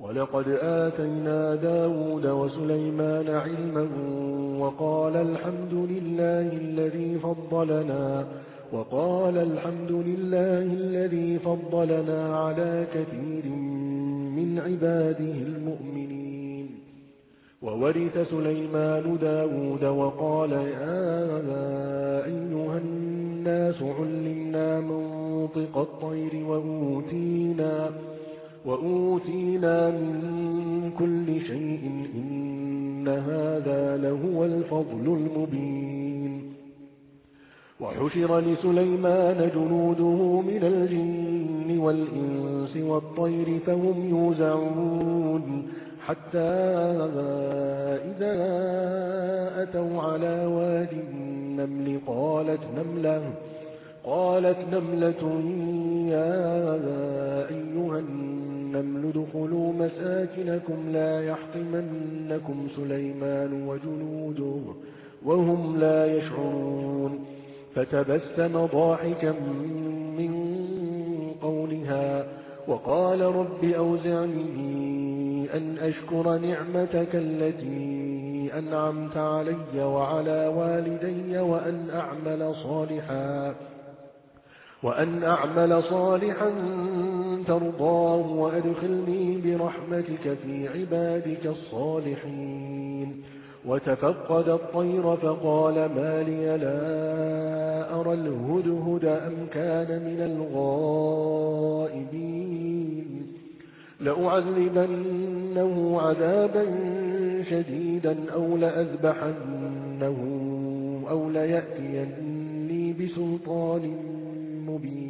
ولقد آتينا داود وسليمان علما وقال الحمد لله الذي فضلنا وقال الحمد لله الذي فضلنا على كثير من عباده المؤمنين. وورث سليمان داود وقال يا أيها الناس علمنا منطق الطير وأوتينا, وأوتينا من كل شيء إن هذا لهو الفضل المبين وحشر لسليمان جنوده من الجن والإنس والطير فهم يوزعون حتى إذا أتوا على واد النمل قالت نملة قالت نملة يا أيها النمل دخلوا مساكنكم لا يحطمنكم سليمان وجنوده وهم لا يشعرون فتبسم ضاحكا من قولها وقال رب أوزعني أن أشكر نعمتك التي أنعمت علي وعلى والدي وأن أعمل صالحا وأن أعمل صالحا ترضاه وأدخلني برحمتك في عبادك الصالحين. وتفقد الطير فقال ما لي لا أرى الهدهد أم كان من الغائبين. لأعذبنه عذابا شديدا أو لأذبحنه أو ليأتيني بسلطان مبين.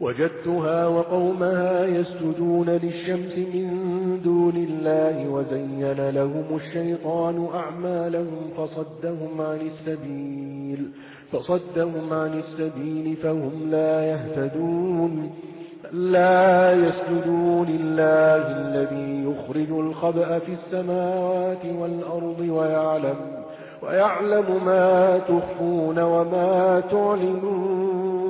وجدتها وقومها يسجدون للشمس من دون الله وزين لهم الشيطان أعمالهم فصدهم عن السبيل فصدهم عن السبيل فهم لا يهتدون لا يسجدوا لله الذي يخرج الخبأ في السماوات والأرض ويعلم, ويعلم ما تخفون وما تعلنون.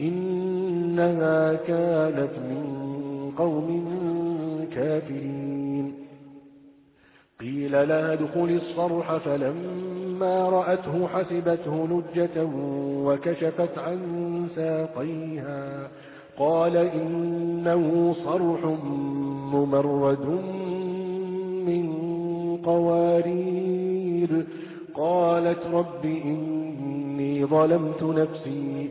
إنها كانت من قوم كافرين. قيل لها ادخل الصرح فلما رأته حسبته لجة وكشفت عن ساقيها. قال إنه صرح ممرد من قوارير. قالت رب إني ظلمت نفسي.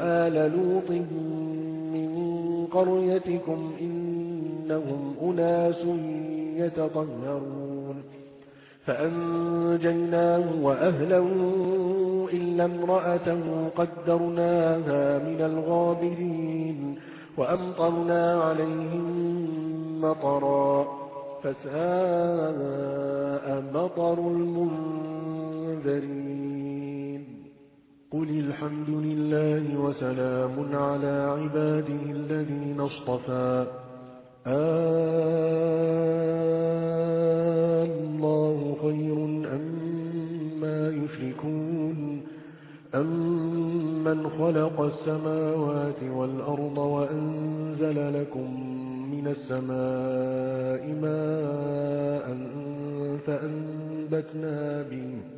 آل لوط من قريتكم إنهم أناس يتطهرون فأنجيناه وأهله إلا امرأته قدرناها من الغابرين وأمطرنا عليهم مطرا فساء مطر المنذرين قل الحمد لله وسلام على عباده الذين اصطفى. الله خير أما أم يشركون. أمن أم خلق السماوات والأرض وأنزل لكم من السماء ماء فأنبتنا به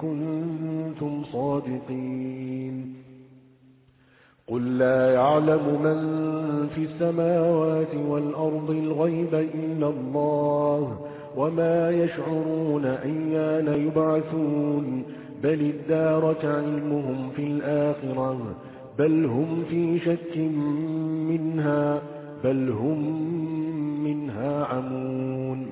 كنتم صادقين. قل لا يعلم من في السماوات والأرض الغيب إلا الله وما يشعرون أيان يبعثون. بل ادارك علمهم في الآخرة بل هم في شك منها بل هم منها عمون.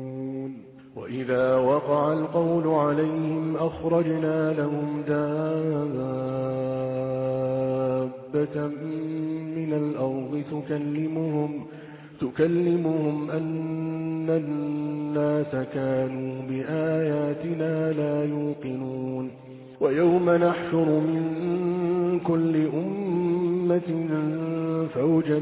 وإذا وقع القول عليهم أخرجنا لهم دابة من الأرض تكلمهم تكلمهم أن الناس كانوا بآياتنا لا يوقنون ويوم نحشر من كل أمة فوجا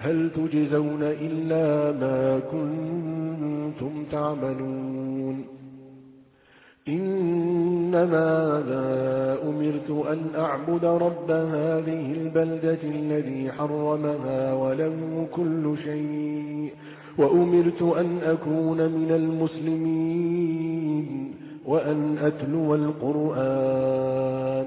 هل تجزون إلا ما كنتم تعملون؟ إنما لا أمرت أن أعبد رب هذه البلدة الذي حرمها وله كل شيء وأمرت أن أكون من المسلمين وأن أتلو القرآن.